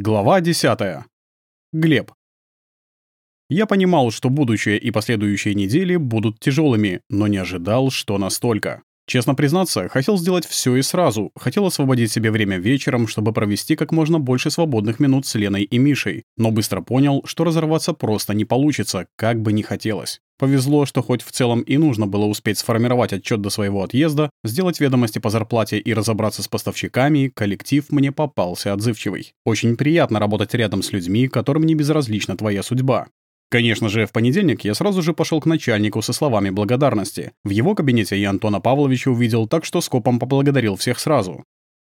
Глава 10. Глеб. Я понимал, что будущее и последующие недели будут тяжелыми, но не ожидал, что настолько. Честно признаться, хотел сделать все и сразу, хотел освободить себе время вечером, чтобы провести как можно больше свободных минут с Леной и Мишей, но быстро понял, что разорваться просто не получится, как бы ни хотелось. Повезло, что хоть в целом и нужно было успеть сформировать отчет до своего отъезда, сделать ведомости по зарплате и разобраться с поставщиками, коллектив мне попался отзывчивый. Очень приятно работать рядом с людьми, которым не безразлична твоя судьба. Конечно же, в понедельник я сразу же пошел к начальнику со словами благодарности. В его кабинете я Антона Павловича увидел, так что скопом поблагодарил всех сразу.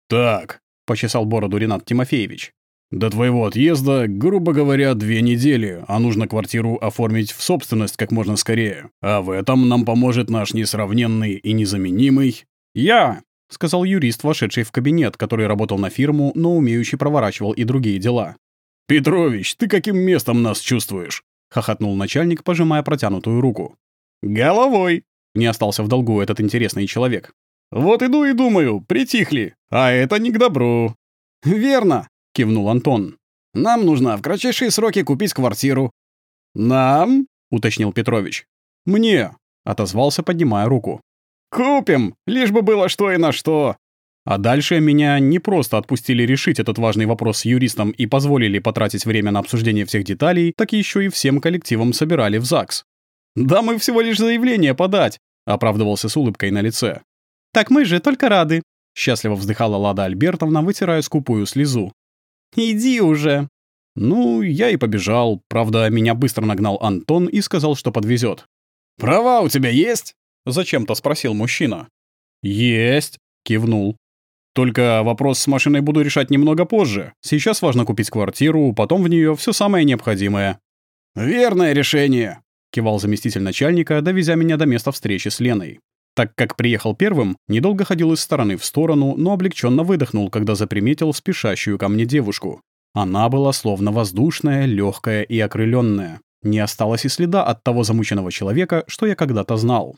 «Так», — почесал бороду Ренат Тимофеевич, до твоего отъезда, грубо говоря, две недели, а нужно квартиру оформить в собственность как можно скорее. А в этом нам поможет наш несравненный и незаменимый... Я, сказал юрист, вошедший в кабинет, который работал на фирму, но умеющий проворачивал и другие дела. «Петрович, ты каким местом нас чувствуешь?» — хохотнул начальник, пожимая протянутую руку. «Головой!» — не остался в долгу этот интересный человек. «Вот иду и думаю, притихли, а это не к добру». «Верно!» кивнул Антон. «Нам нужно в кратчайшие сроки купить квартиру». «Нам?» — уточнил Петрович. «Мне», — отозвался, поднимая руку. «Купим, лишь бы было что и на что». А дальше меня не просто отпустили решить этот важный вопрос с юристом и позволили потратить время на обсуждение всех деталей, так еще и всем коллективом собирали в ЗАГС. «Да мы всего лишь заявление подать», — оправдывался с улыбкой на лице. «Так мы же только рады», — счастливо вздыхала Лада Альбертовна, вытирая скупую слезу. «Иди уже!» Ну, я и побежал. Правда, меня быстро нагнал Антон и сказал, что подвезет. «Права у тебя есть?» — зачем-то спросил мужчина. «Есть», — кивнул. «Только вопрос с машиной буду решать немного позже. Сейчас важно купить квартиру, потом в нее все самое необходимое». «Верное решение», — кивал заместитель начальника, довезя меня до места встречи с Леной. Так как приехал первым, недолго ходил из стороны в сторону, но облегченно выдохнул, когда заприметил спешащую ко мне девушку. Она была словно воздушная, легкая и окрыленная. Не осталось и следа от того замученного человека, что я когда-то знал.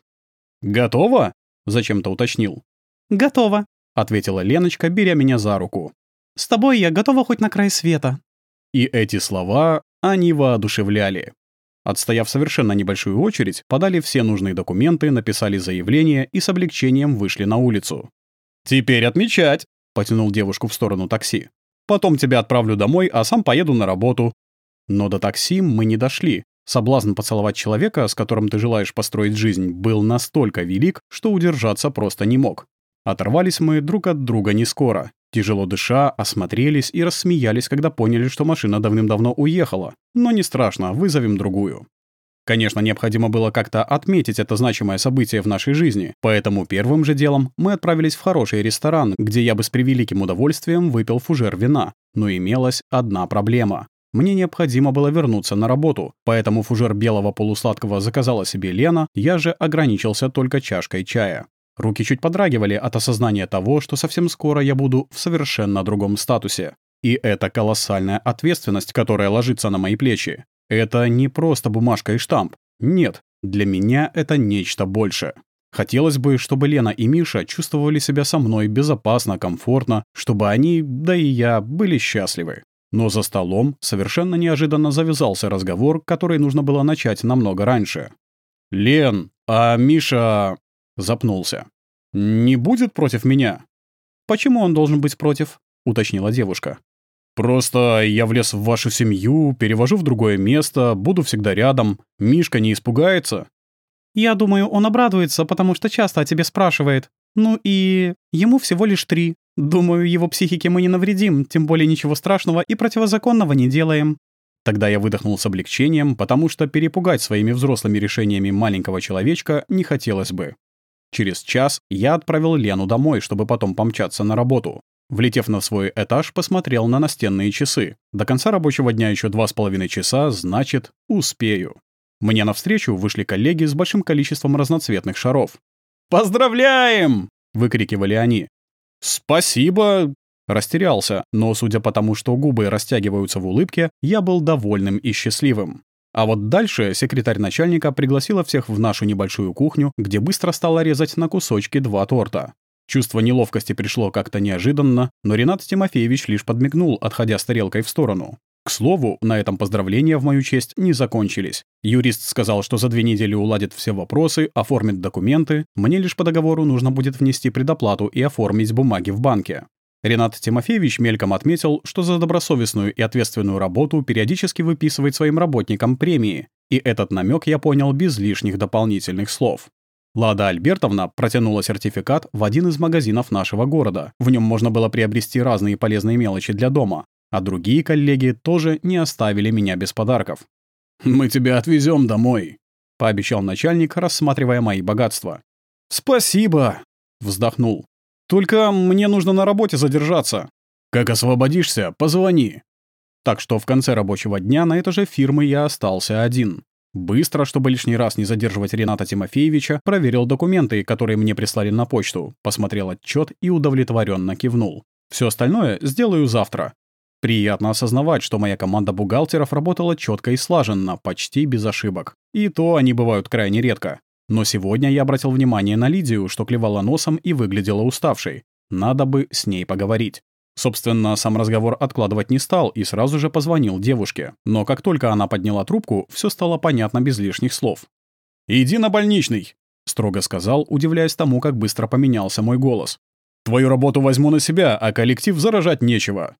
«Готово?» — зачем-то уточнил. «Готово», — ответила Леночка, беря меня за руку. «С тобой я готова хоть на край света». И эти слова, они воодушевляли. Отстояв совершенно небольшую очередь, подали все нужные документы, написали заявление и с облегчением вышли на улицу. «Теперь отмечать!» — потянул девушку в сторону такси. «Потом тебя отправлю домой, а сам поеду на работу». Но до такси мы не дошли. Соблазн поцеловать человека, с которым ты желаешь построить жизнь, был настолько велик, что удержаться просто не мог. Оторвались мы друг от друга не скоро. Тяжело дыша, осмотрелись и рассмеялись, когда поняли, что машина давным-давно уехала. Но не страшно, вызовем другую. Конечно, необходимо было как-то отметить это значимое событие в нашей жизни, поэтому первым же делом мы отправились в хороший ресторан, где я бы с превеликим удовольствием выпил фужер вина. Но имелась одна проблема. Мне необходимо было вернуться на работу, поэтому фужер белого полусладкого заказала себе Лена, я же ограничился только чашкой чая. Руки чуть подрагивали от осознания того, что совсем скоро я буду в совершенно другом статусе. И это колоссальная ответственность, которая ложится на мои плечи. Это не просто бумажка и штамп. Нет, для меня это нечто больше. Хотелось бы, чтобы Лена и Миша чувствовали себя со мной безопасно, комфортно, чтобы они, да и я, были счастливы. Но за столом совершенно неожиданно завязался разговор, который нужно было начать намного раньше. «Лен, а Миша...» Запнулся. «Не будет против меня?» «Почему он должен быть против?» — уточнила девушка. «Просто я влез в вашу семью, перевожу в другое место, буду всегда рядом. Мишка не испугается?» «Я думаю, он обрадуется, потому что часто о тебе спрашивает. Ну и ему всего лишь три. Думаю, его психике мы не навредим, тем более ничего страшного и противозаконного не делаем». Тогда я выдохнул с облегчением, потому что перепугать своими взрослыми решениями маленького человечка не хотелось бы. Через час я отправил Лену домой, чтобы потом помчаться на работу. Влетев на свой этаж, посмотрел на настенные часы. До конца рабочего дня еще два с половиной часа, значит, успею. Мне навстречу вышли коллеги с большим количеством разноцветных шаров. «Поздравляем!» — выкрикивали они. «Спасибо!» Растерялся, но, судя по тому, что губы растягиваются в улыбке, я был довольным и счастливым. А вот дальше секретарь начальника пригласила всех в нашу небольшую кухню, где быстро стала резать на кусочки два торта. Чувство неловкости пришло как-то неожиданно, но Ренат Тимофеевич лишь подмигнул, отходя с тарелкой в сторону. К слову, на этом поздравления в мою честь не закончились. Юрист сказал, что за две недели уладит все вопросы, оформит документы, мне лишь по договору нужно будет внести предоплату и оформить бумаги в банке. Ренат Тимофеевич мельком отметил, что за добросовестную и ответственную работу периодически выписывает своим работникам премии, и этот намек я понял без лишних дополнительных слов. Лада Альбертовна протянула сертификат в один из магазинов нашего города. В нем можно было приобрести разные полезные мелочи для дома. А другие коллеги тоже не оставили меня без подарков. «Мы тебя отвезем домой», — пообещал начальник, рассматривая мои богатства. «Спасибо», — вздохнул. «Только мне нужно на работе задержаться». «Как освободишься, позвони». Так что в конце рабочего дня на этой же фирмы я остался один. Быстро, чтобы лишний раз не задерживать Рената Тимофеевича, проверил документы, которые мне прислали на почту, посмотрел отчет и удовлетворенно кивнул. Все остальное сделаю завтра. Приятно осознавать, что моя команда бухгалтеров работала четко и слаженно, почти без ошибок. И то они бывают крайне редко. Но сегодня я обратил внимание на Лидию, что клевала носом и выглядела уставшей. Надо бы с ней поговорить. Собственно, сам разговор откладывать не стал и сразу же позвонил девушке. Но как только она подняла трубку, все стало понятно без лишних слов. «Иди на больничный», — строго сказал, удивляясь тому, как быстро поменялся мой голос. «Твою работу возьму на себя, а коллектив заражать нечего».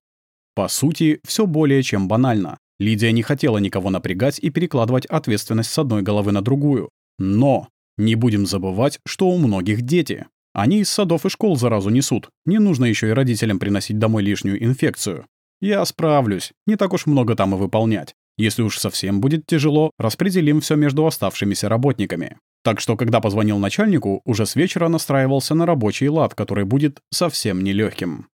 По сути, все более чем банально. Лидия не хотела никого напрягать и перекладывать ответственность с одной головы на другую. Но не будем забывать, что у многих дети. Они из садов и школ заразу несут. Не нужно еще и родителям приносить домой лишнюю инфекцию. Я справлюсь. Не так уж много там и выполнять. Если уж совсем будет тяжело, распределим все между оставшимися работниками. Так что, когда позвонил начальнику, уже с вечера настраивался на рабочий лад, который будет совсем нелегким.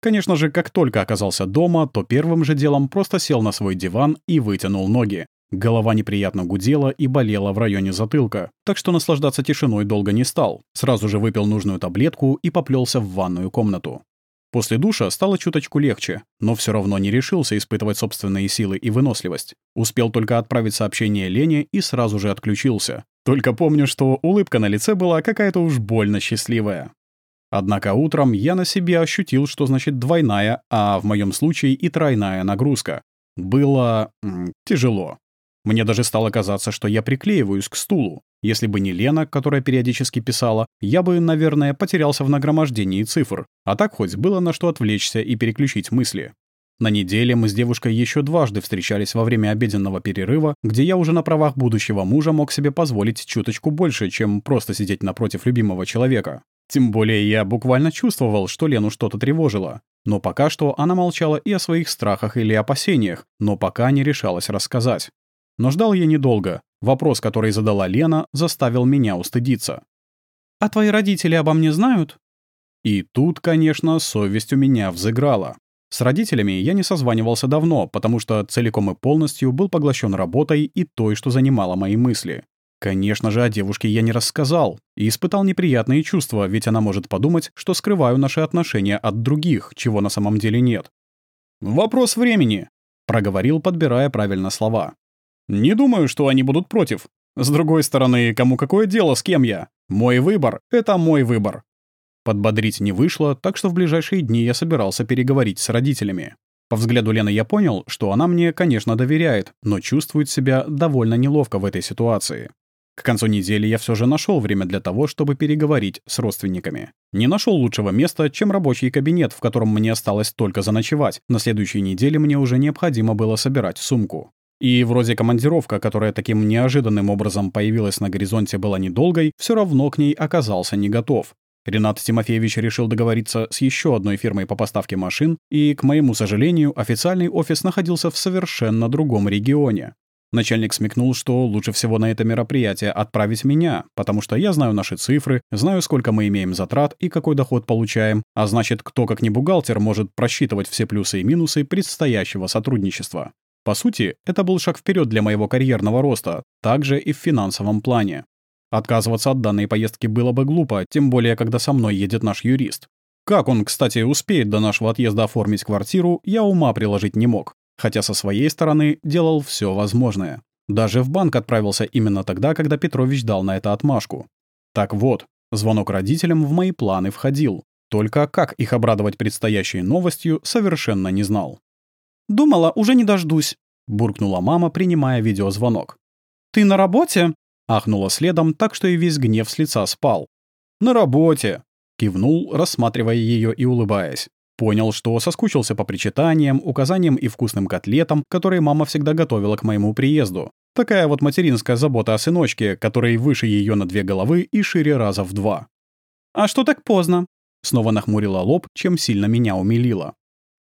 Конечно же, как только оказался дома, то первым же делом просто сел на свой диван и вытянул ноги. Голова неприятно гудела и болела в районе затылка, так что наслаждаться тишиной долго не стал. Сразу же выпил нужную таблетку и поплелся в ванную комнату. После душа стало чуточку легче, но все равно не решился испытывать собственные силы и выносливость. Успел только отправить сообщение Лене и сразу же отключился. Только помню, что улыбка на лице была какая-то уж больно счастливая. Однако утром я на себе ощутил, что значит двойная, а в моем случае и тройная нагрузка. Было... Тяжело. Мне даже стало казаться, что я приклеиваюсь к стулу. Если бы не Лена, которая периодически писала, я бы, наверное, потерялся в нагромождении цифр. А так хоть было на что отвлечься и переключить мысли. На неделе мы с девушкой еще дважды встречались во время обеденного перерыва, где я уже на правах будущего мужа мог себе позволить чуточку больше, чем просто сидеть напротив любимого человека. Тем более я буквально чувствовал, что Лену что-то тревожило. Но пока что она молчала и о своих страхах или опасениях, но пока не решалась рассказать. Но ждал я недолго. Вопрос, который задала Лена, заставил меня устыдиться. «А твои родители обо мне знают?» И тут, конечно, совесть у меня взыграла. С родителями я не созванивался давно, потому что целиком и полностью был поглощен работой и той, что занимала мои мысли. Конечно же, о девушке я не рассказал и испытал неприятные чувства, ведь она может подумать, что скрываю наши отношения от других, чего на самом деле нет. «Вопрос времени», — проговорил, подбирая правильно слова. Не думаю, что они будут против. С другой стороны, кому какое дело, с кем я? Мой выбор — это мой выбор. Подбодрить не вышло, так что в ближайшие дни я собирался переговорить с родителями. По взгляду Лены я понял, что она мне, конечно, доверяет, но чувствует себя довольно неловко в этой ситуации. К концу недели я все же нашел время для того, чтобы переговорить с родственниками. Не нашел лучшего места, чем рабочий кабинет, в котором мне осталось только заночевать. На следующей неделе мне уже необходимо было собирать сумку. И вроде командировка, которая таким неожиданным образом появилась на горизонте, была недолгой, все равно к ней оказался не готов. Ренат Тимофеевич решил договориться с еще одной фирмой по поставке машин, и, к моему сожалению, официальный офис находился в совершенно другом регионе. Начальник смекнул, что лучше всего на это мероприятие отправить меня, потому что я знаю наши цифры, знаю, сколько мы имеем затрат и какой доход получаем, а значит, кто как не бухгалтер может просчитывать все плюсы и минусы предстоящего сотрудничества. По сути, это был шаг вперед для моего карьерного роста, также и в финансовом плане. Отказываться от данной поездки было бы глупо, тем более, когда со мной едет наш юрист. Как он, кстати, успеет до нашего отъезда оформить квартиру, я ума приложить не мог, хотя со своей стороны делал все возможное. Даже в банк отправился именно тогда, когда Петрович дал на это отмашку. Так вот, Звонок родителям в мои планы входил. Только как их обрадовать предстоящей новостью, совершенно не знал. «Думала, уже не дождусь», — буркнула мама, принимая видеозвонок. «Ты на работе?» — ахнула следом, так что и весь гнев с лица спал. «На работе!» — кивнул, рассматривая ее и улыбаясь. Понял, что соскучился по причитаниям, указаниям и вкусным котлетам, которые мама всегда готовила к моему приезду. Такая вот материнская забота о сыночке, который выше ее на две головы и шире раза в два. «А что так поздно?» Снова нахмурила лоб, чем сильно меня умилила.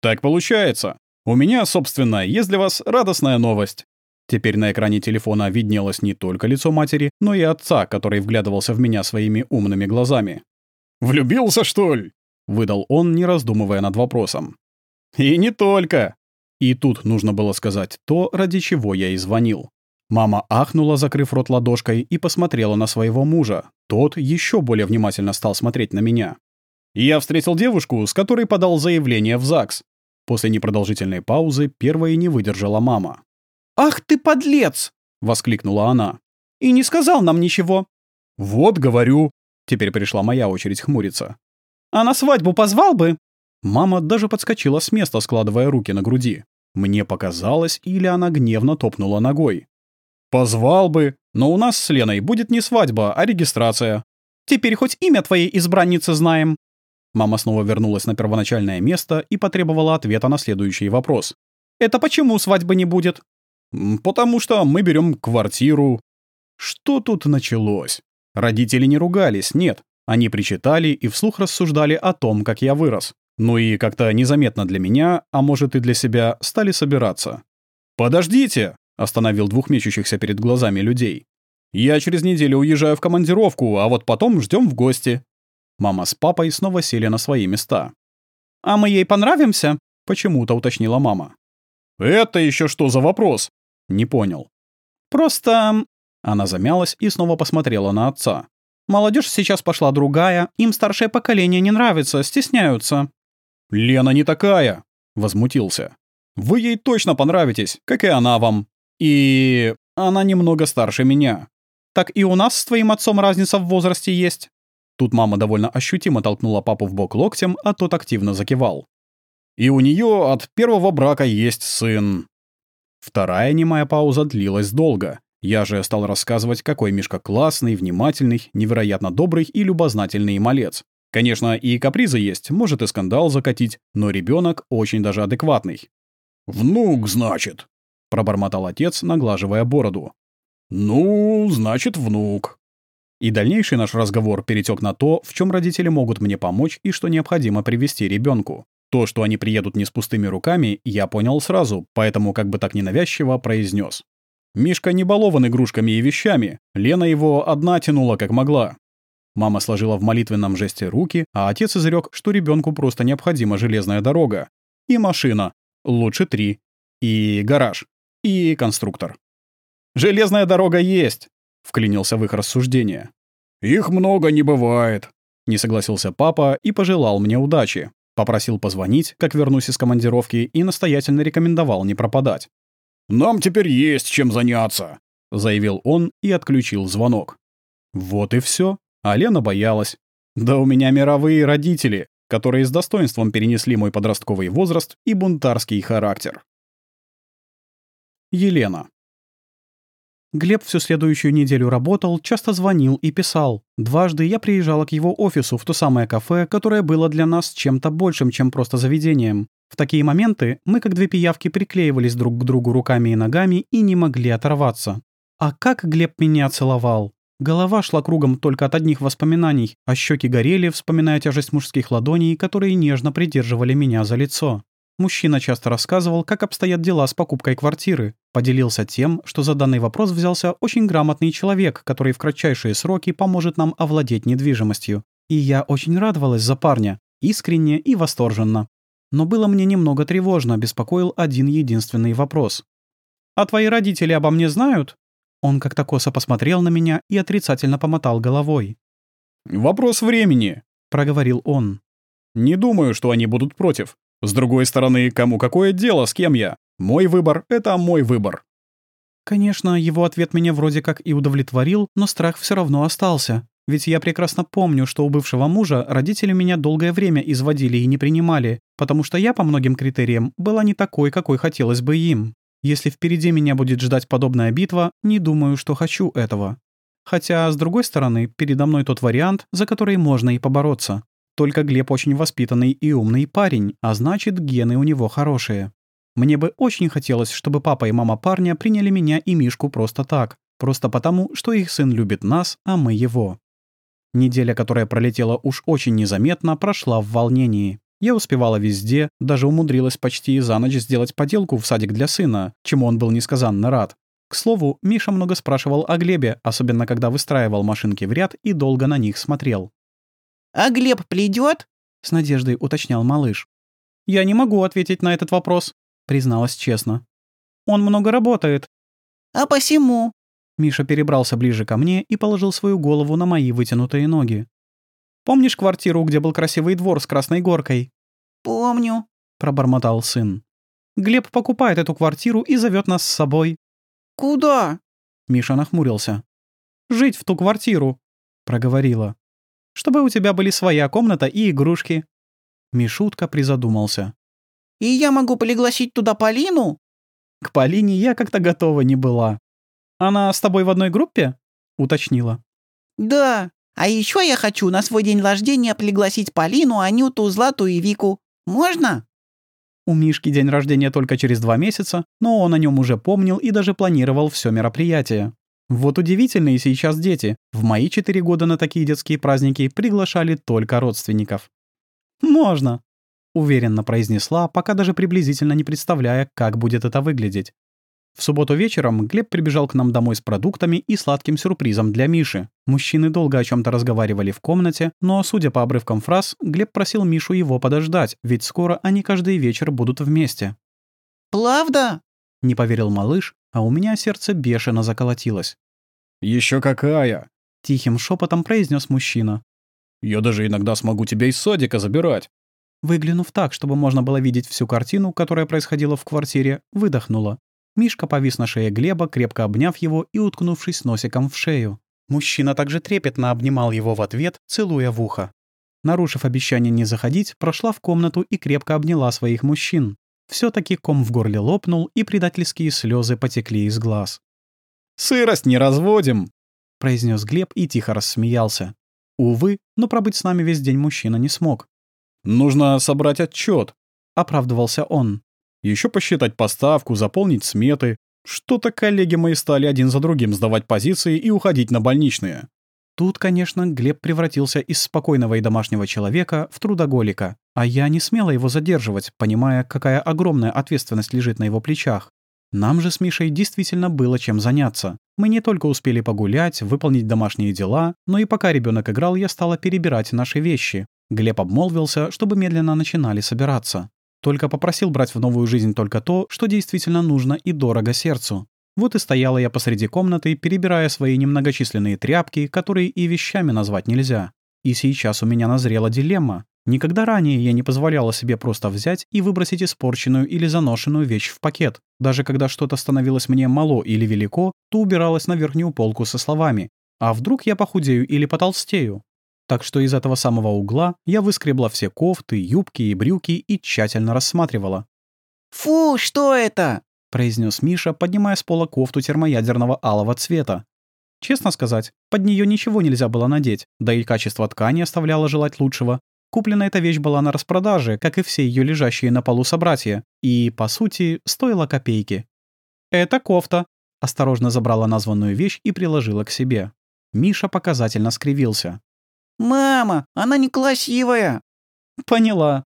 «Так получается. У меня, собственно, есть для вас радостная новость». Теперь на экране телефона виднелось не только лицо матери, но и отца, который вглядывался в меня своими умными глазами. «Влюбился, что ли?» — выдал он, не раздумывая над вопросом. «И не только!» И тут нужно было сказать то, ради чего я и звонил. Мама ахнула, закрыв рот ладошкой, и посмотрела на своего мужа. Тот еще более внимательно стал смотреть на меня. Я встретил девушку, с которой подал заявление в ЗАГС. После непродолжительной паузы первой не выдержала мама. «Ах ты подлец!» — воскликнула она. «И не сказал нам ничего». «Вот, говорю». Теперь пришла моя очередь хмуриться. «А на свадьбу позвал бы?» Мама даже подскочила с места, складывая руки на груди. Мне показалось, или она гневно топнула ногой. «Позвал бы, но у нас с Леной будет не свадьба, а регистрация». «Теперь хоть имя твоей избранницы знаем». Мама снова вернулась на первоначальное место и потребовала ответа на следующий вопрос. «Это почему свадьбы не будет?» «Потому что мы берем квартиру». Что тут началось? Родители не ругались, нет. Они причитали и вслух рассуждали о том, как я вырос. Ну и как-то незаметно для меня, а может и для себя, стали собираться. «Подождите!» — остановил двух мечущихся перед глазами людей. «Я через неделю уезжаю в командировку, а вот потом ждем в гости. Мама с папой снова сели на свои места. «А мы ей понравимся?» — почему-то уточнила мама. «Это еще что за вопрос?» «Не понял». «Просто...» Она замялась и снова посмотрела на отца. Молодежь сейчас пошла другая, им старшее поколение не нравится, стесняются». «Лена не такая!» — возмутился. «Вы ей точно понравитесь, как и она вам. И... она немного старше меня». «Так и у нас с твоим отцом разница в возрасте есть». Тут мама довольно ощутимо толкнула папу в бок локтем, а тот активно закивал. «И у нее от первого брака есть сын». Вторая немая пауза длилась долго. Я же стал рассказывать, какой Мишка классный, внимательный, невероятно добрый и любознательный малец. Конечно, и капризы есть, может и скандал закатить, но ребенок очень даже адекватный. «Внук, значит», — пробормотал отец, наглаживая бороду. «Ну, значит, внук». И дальнейший наш разговор перетек на то, в чем родители могут мне помочь и что необходимо привести ребенку. То, что они приедут не с пустыми руками, я понял сразу, поэтому как бы так ненавязчиво произнес. Мишка не балован игрушками и вещами, Лена его одна тянула как могла. Мама сложила в молитвенном жесте руки, а отец изрек, что ребенку просто необходима железная дорога. И машина. Лучше три. И гараж. И конструктор. «Железная дорога есть!» Вклинился в их рассуждение. «Их много не бывает», — не согласился папа и пожелал мне удачи. Попросил позвонить, как вернусь из командировки, и настоятельно рекомендовал не пропадать. «Нам теперь есть чем заняться», — заявил он и отключил звонок. Вот и все. А Лена боялась. Да у меня мировые родители, которые с достоинством перенесли мой подростковый возраст и бунтарский характер. Елена. Глеб всю следующую неделю работал, часто звонил и писал. Дважды я приезжала к его офису в то самое кафе, которое было для нас чем-то большим, чем просто заведением. В такие моменты мы, как две пиявки, приклеивались друг к другу руками и ногами и не могли оторваться. А как Глеб меня целовал! Голова шла кругом только от одних воспоминаний, а щеки горели, вспоминая тяжесть мужских ладоней, которые нежно придерживали меня за лицо. Мужчина часто рассказывал, как обстоят дела с покупкой квартиры. Поделился тем, что за данный вопрос взялся очень грамотный человек, который в кратчайшие сроки поможет нам овладеть недвижимостью. И я очень радовалась за парня, искренне и восторженно. Но было мне немного тревожно, беспокоил один единственный вопрос. «А твои родители обо мне знают?» Он как-то косо посмотрел на меня и отрицательно помотал головой. «Вопрос времени», — проговорил он. «Не думаю, что они будут против. С другой стороны, кому какое дело, с кем я? Мой выбор — это мой выбор. Конечно, его ответ меня вроде как и удовлетворил, но страх все равно остался. Ведь я прекрасно помню, что у бывшего мужа родители меня долгое время изводили и не принимали, потому что я по многим критериям была не такой, какой хотелось бы им. Если впереди меня будет ждать подобная битва, не думаю, что хочу этого. Хотя, с другой стороны, передо мной тот вариант, за который можно и побороться. Только Глеб очень воспитанный и умный парень, а значит, гены у него хорошие. Мне бы очень хотелось, чтобы папа и мама парня приняли меня и Мишку просто так. Просто потому, что их сын любит нас, а мы его. Неделя, которая пролетела уж очень незаметно, прошла в волнении. Я успевала везде, даже умудрилась почти за ночь сделать поделку в садик для сына, чему он был несказанно рад. К слову, Миша много спрашивал о Глебе, особенно когда выстраивал машинки в ряд и долго на них смотрел. «А Глеб придет? с надеждой уточнял малыш. «Я не могу ответить на этот вопрос», — призналась честно. «Он много работает». «А посему?» Миша перебрался ближе ко мне и положил свою голову на мои вытянутые ноги. «Помнишь квартиру, где был красивый двор с красной горкой?» «Помню», — пробормотал сын. «Глеб покупает эту квартиру и зовет нас с собой». «Куда?» Миша нахмурился. «Жить в ту квартиру», — проговорила. «Чтобы у тебя были своя комната и игрушки». Мишутка призадумался. «И я могу пригласить туда Полину?» К Полине я как-то готова не была. «Она с тобой в одной группе?» — уточнила. «Да. А еще я хочу на свой день рождения пригласить Полину, Анюту, Злату и Вику. Можно?» У Мишки день рождения только через два месяца, но он о нем уже помнил и даже планировал все мероприятие. Вот удивительные сейчас дети. В мои четыре года на такие детские праздники приглашали только родственников. «Можно», — уверенно произнесла, пока даже приблизительно не представляя, как будет это выглядеть. В субботу вечером Глеб прибежал к нам домой с продуктами и сладким сюрпризом для Миши. Мужчины долго о чем то разговаривали в комнате, но, судя по обрывкам фраз, Глеб просил Мишу его подождать, ведь скоро они каждый вечер будут вместе. «Правда?» — не поверил малыш, а у меня сердце бешено заколотилось. Еще какая!» — тихим шепотом произнес мужчина. «Я даже иногда смогу тебя из садика забирать». Выглянув так, чтобы можно было видеть всю картину, которая происходила в квартире, выдохнула. Мишка повис на шее Глеба, крепко обняв его и уткнувшись носиком в шею. Мужчина также трепетно обнимал его в ответ, целуя в ухо. Нарушив обещание не заходить, прошла в комнату и крепко обняла своих мужчин. Все таки ком в горле лопнул, и предательские слезы потекли из глаз. «Сырость не разводим!» — произнес Глеб и тихо рассмеялся. Увы, но пробыть с нами весь день мужчина не смог. «Нужно собрать отчет, оправдывался он. Еще посчитать поставку, заполнить сметы. Что-то коллеги мои стали один за другим сдавать позиции и уходить на больничные. Тут, конечно, Глеб превратился из спокойного и домашнего человека в трудоголика, а я не смела его задерживать, понимая, какая огромная ответственность лежит на его плечах. Нам же с Мишей действительно было чем заняться. Мы не только успели погулять, выполнить домашние дела, но и пока ребенок играл, я стала перебирать наши вещи. Глеб обмолвился, чтобы медленно начинали собираться. Только попросил брать в новую жизнь только то, что действительно нужно и дорого сердцу. Вот и стояла я посреди комнаты, перебирая свои немногочисленные тряпки, которые и вещами назвать нельзя. И сейчас у меня назрела дилемма. Никогда ранее я не позволяла себе просто взять и выбросить испорченную или заношенную вещь в пакет. Даже когда что-то становилось мне мало или велико, то убиралась на верхнюю полку со словами «А вдруг я похудею или потолстею?» Так что из этого самого угла я выскребла все кофты, юбки и брюки и тщательно рассматривала. «Фу, что это?» — произнес Миша, поднимая с пола кофту термоядерного алого цвета. Честно сказать, под нее ничего нельзя было надеть, да и качество ткани оставляло желать лучшего. Куплена эта вещь была на распродаже, как и все ее лежащие на полу собратья, и, по сути, стоила копейки. «Это кофта», — осторожно забрала названную вещь и приложила к себе. Миша показательно скривился. «Мама, она некрасивая!» «Поняла».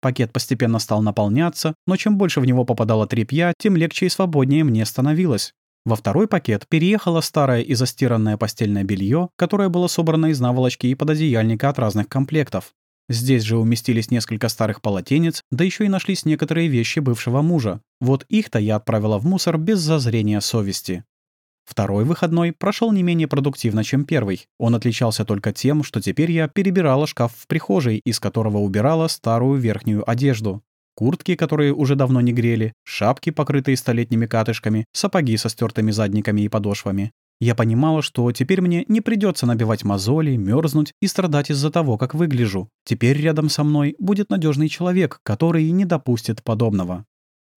Пакет постепенно стал наполняться, но чем больше в него попадало тряпья, тем легче и свободнее мне становилось. Во второй пакет переехало старое и застиранное постельное белье, которое было собрано из наволочки и пододеяльника от разных комплектов. Здесь же уместились несколько старых полотенец, да еще и нашлись некоторые вещи бывшего мужа. Вот их-то я отправила в мусор без зазрения совести. Второй выходной прошел не менее продуктивно, чем первый. Он отличался только тем, что теперь я перебирала шкаф в прихожей, из которого убирала старую верхнюю одежду. Куртки, которые уже давно не грели, шапки, покрытые столетними катышками, сапоги со стертыми задниками и подошвами. Я понимала, что теперь мне не придется набивать мозоли, мерзнуть и страдать из-за того, как выгляжу. Теперь рядом со мной будет надежный человек, который не допустит подобного.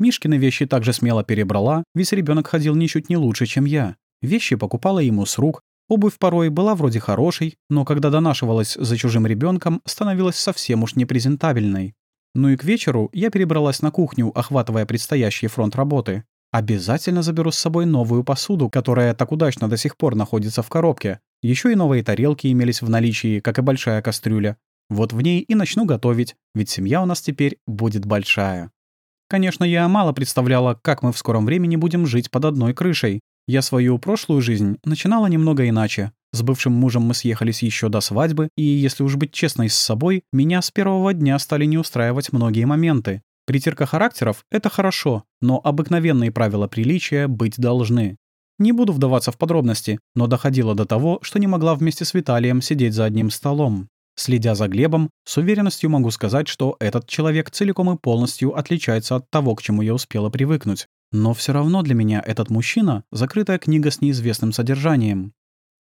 Мишкины вещи также смело перебрала, ведь ребенок ходил ничуть не лучше, чем я. Вещи покупала ему с рук, обувь порой была вроде хорошей, но когда донашивалась за чужим ребенком, становилась совсем уж непрезентабельной. Ну и к вечеру я перебралась на кухню, охватывая предстоящий фронт работы. Обязательно заберу с собой новую посуду, которая так удачно до сих пор находится в коробке. Еще и новые тарелки имелись в наличии, как и большая кастрюля. Вот в ней и начну готовить, ведь семья у нас теперь будет большая. Конечно, я мало представляла, как мы в скором времени будем жить под одной крышей. Я свою прошлую жизнь начинала немного иначе. С бывшим мужем мы съехались еще до свадьбы, и, если уж быть честной с собой, меня с первого дня стали не устраивать многие моменты. Притирка характеров — это хорошо, но обыкновенные правила приличия быть должны. Не буду вдаваться в подробности, но доходило до того, что не могла вместе с Виталием сидеть за одним столом. Следя за Глебом, с уверенностью могу сказать, что этот человек целиком и полностью отличается от того, к чему я успела привыкнуть. Но все равно для меня этот мужчина — закрытая книга с неизвестным содержанием.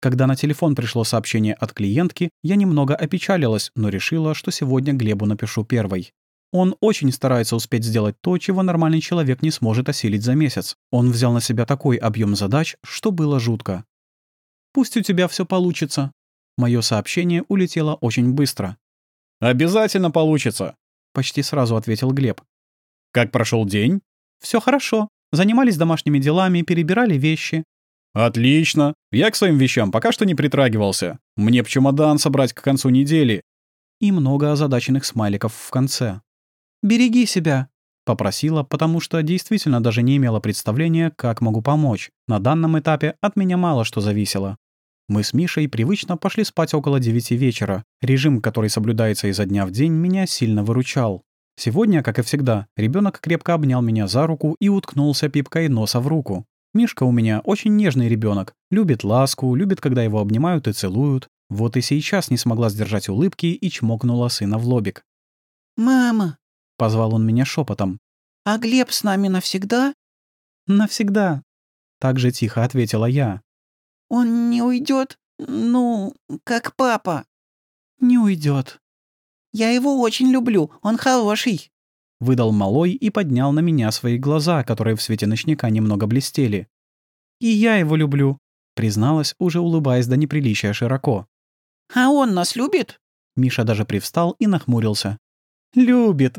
Когда на телефон пришло сообщение от клиентки, я немного опечалилась, но решила, что сегодня Глебу напишу первой. Он очень старается успеть сделать то, чего нормальный человек не сможет осилить за месяц. Он взял на себя такой объем задач, что было жутко. «Пусть у тебя все получится». Мое сообщение улетело очень быстро. «Обязательно получится», — почти сразу ответил Глеб. «Как прошел день?» Все хорошо. Занимались домашними делами, перебирали вещи». «Отлично. Я к своим вещам пока что не притрагивался. Мне б чемодан собрать к концу недели». И много озадаченных смайликов в конце. «Береги себя», — попросила, потому что действительно даже не имела представления, как могу помочь. На данном этапе от меня мало что зависело. Мы с Мишей привычно пошли спать около девяти вечера. Режим, который соблюдается изо дня в день, меня сильно выручал. Сегодня, как и всегда, ребенок крепко обнял меня за руку и уткнулся пипкой носа в руку. Мишка у меня очень нежный ребенок, любит ласку, любит, когда его обнимают и целуют. Вот и сейчас не смогла сдержать улыбки и чмокнула сына в лобик. «Мама!» — позвал он меня шепотом. «А Глеб с нами навсегда?» «Навсегда», — так же тихо ответила я. «Он не уйдет, ну, как папа?» «Не уйдет. Я его очень люблю, он хороший». Выдал малой и поднял на меня свои глаза, которые в свете ночника немного блестели. «И я его люблю», — призналась, уже улыбаясь до неприличия широко. «А он нас любит?» Миша даже привстал и нахмурился. «Любит»,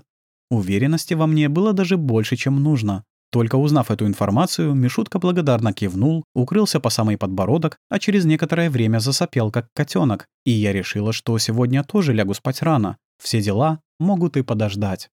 Уверенности во мне было даже больше, чем нужно. Только узнав эту информацию, Мишутка благодарно кивнул, укрылся по самый подбородок, а через некоторое время засопел, как котенок. И я решила, что сегодня тоже лягу спать рано. Все дела могут и подождать.